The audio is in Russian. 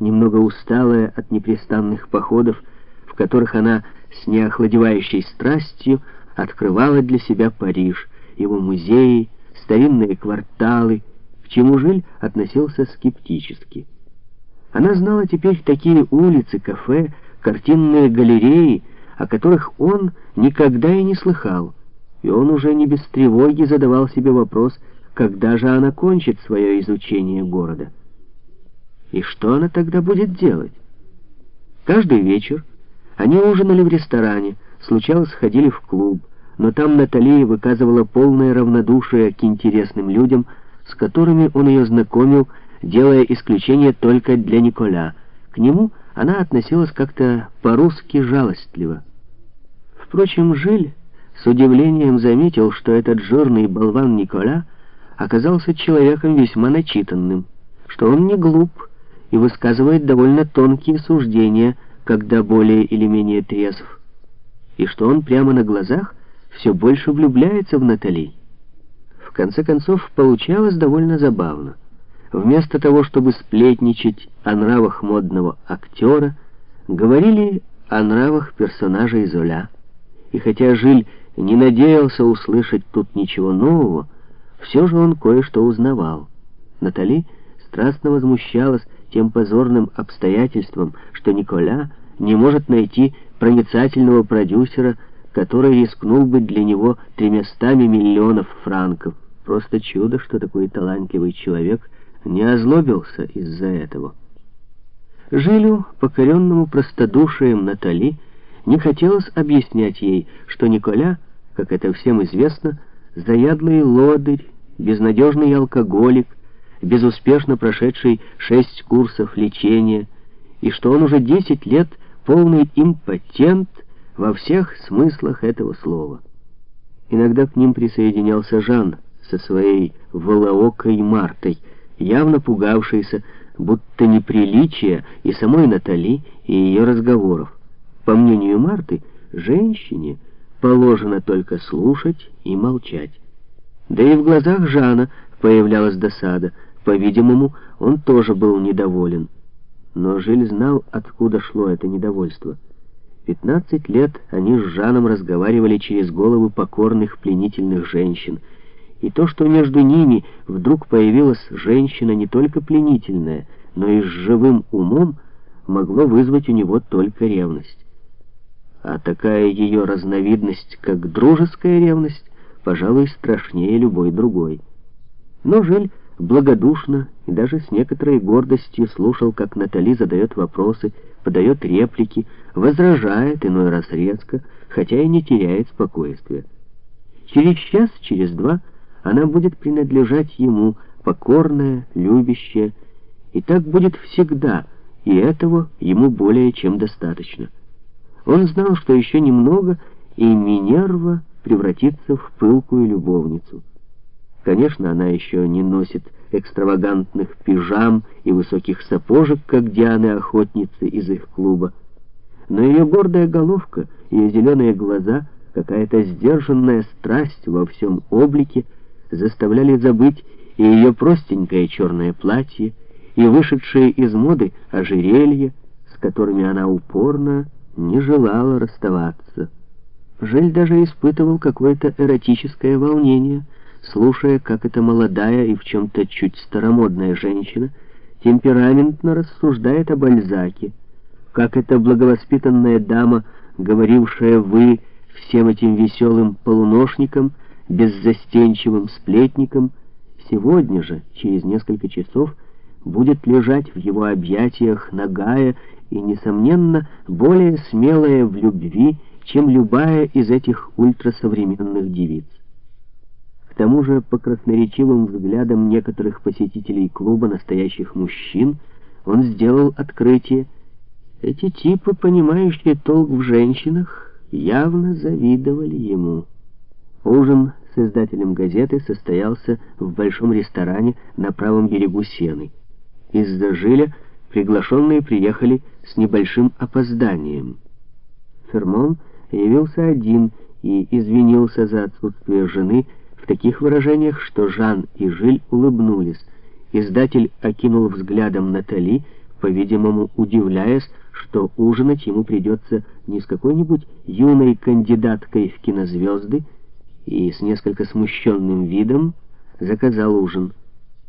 немного усталая от непрестанных походов, в которых она с неохладевающей страстью открывала для себя Париж, его музеи, старинные кварталы, к чему Жиль относился скептически. Она знала теперь такие улицы, кафе, картинные галереи, о которых он никогда и не слыхал, и он уже не без тревоги задавал себе вопрос, когда же она кончит свое изучение города. И что она тогда будет делать? Каждый вечер они ужинали в ресторане, случалось, ходили в клуб, но там Натали выказывала полное равнодушие к интересным людям, с которыми он ее знакомил, делая исключение только для Николя. К нему она относилась как-то по-русски жалостливо. Впрочем, Жиль с удивлением заметил, что этот жирный болван Николя оказался человеком весьма начитанным, что он не глуп и высказывает довольно тонкие суждения, когда более или менее трезв, и что он прямо на глазах все больше влюбляется в Натали. В конце концов, получалось довольно забавно. Вместо того, чтобы сплетничать о нравах модного актера, говорили о нравах персонажа Золя. И хотя Жиль не надеялся услышать тут ничего нового, все же он кое-что узнавал. Натали страстно возмущалась тем позорным обстоятельством, что Николя не может найти проницательного продюсера, который рискнул бы для него тремястами миллионов франков. Просто чудо, что такой талантливый человек не озлобился из-за этого. Жилю, покоренному простодушием Натали, не хотелось объяснять ей, что Николя, как это всем известно, заядлый лодырь, безнадежный алкоголик, безуспешно прошедший шесть курсов лечения, и что он уже десять лет полный импотент, во всех смыслах этого слова. Иногда к ним присоединялся Жан со своей волоокой Мартой, явно пугавшейся, будто неприличия и самой Натали, и ее разговоров. По мнению Марты, женщине положено только слушать и молчать. Да и в глазах Жана появлялась досада. По-видимому, он тоже был недоволен. Но Жиль знал, откуда шло это недовольство. Пятнадцать лет они с Жаном разговаривали через головы покорных пленительных женщин. И то, что между ними вдруг появилась женщина не только пленительная, но и с живым умом, могло вызвать у него только ревность. А такая ее разновидность, как дружеская ревность, пожалуй, страшнее любой другой. Но Жиль благодушно и даже с некоторой гордостью слушал, как Натали задает вопросы, подает реплики, возражает иной раз резко, хотя и не теряет спокойствия. Через час, через два она будет принадлежать ему, покорная, любящая, и так будет всегда, и этого ему более чем достаточно. Он знал, что еще немного, и Минерва превратится в пылкую любовницу. Конечно, она еще не носит экстравагантных пижам и высоких сапожек, как Дианы-охотницы из их клуба. Но ее гордая головка, ее зеленые глаза, какая-то сдержанная страсть во всем облике заставляли забыть и ее простенькое черное платье, и вышедшие из моды ожерелья, с которыми она упорно не желала расставаться. Жель даже испытывал какое-то эротическое волнение — слушая, как эта молодая и в чем-то чуть старомодная женщина темпераментно рассуждает о Бальзаке, как эта благовоспитанная дама, говорившая «вы» всем этим веселым полуношникам, беззастенчивым сплетникам, сегодня же, через несколько часов, будет лежать в его объятиях нагая и, несомненно, более смелая в любви, чем любая из этих ультрасовременных девиц. К тому же, по красноречивым взглядам некоторых посетителей клуба настоящих мужчин, он сделал открытие. Эти типы, понимающие толк в женщинах, явно завидовали ему. Ужин с издателем газеты состоялся в большом ресторане на правом берегу Сены. Из-за жиля приглашенные приехали с небольшим опозданием. Фермон явился один и извинился за отсутствие жены, в таких выражениях, что Жан и Жиль улыбнулись. Издатель окинул взглядом Натали, по-видимому, удивляясь, что ужинать ему придется не с какой-нибудь юной кандидаткой в кинозвезды, и с несколько смущенным видом заказал ужин —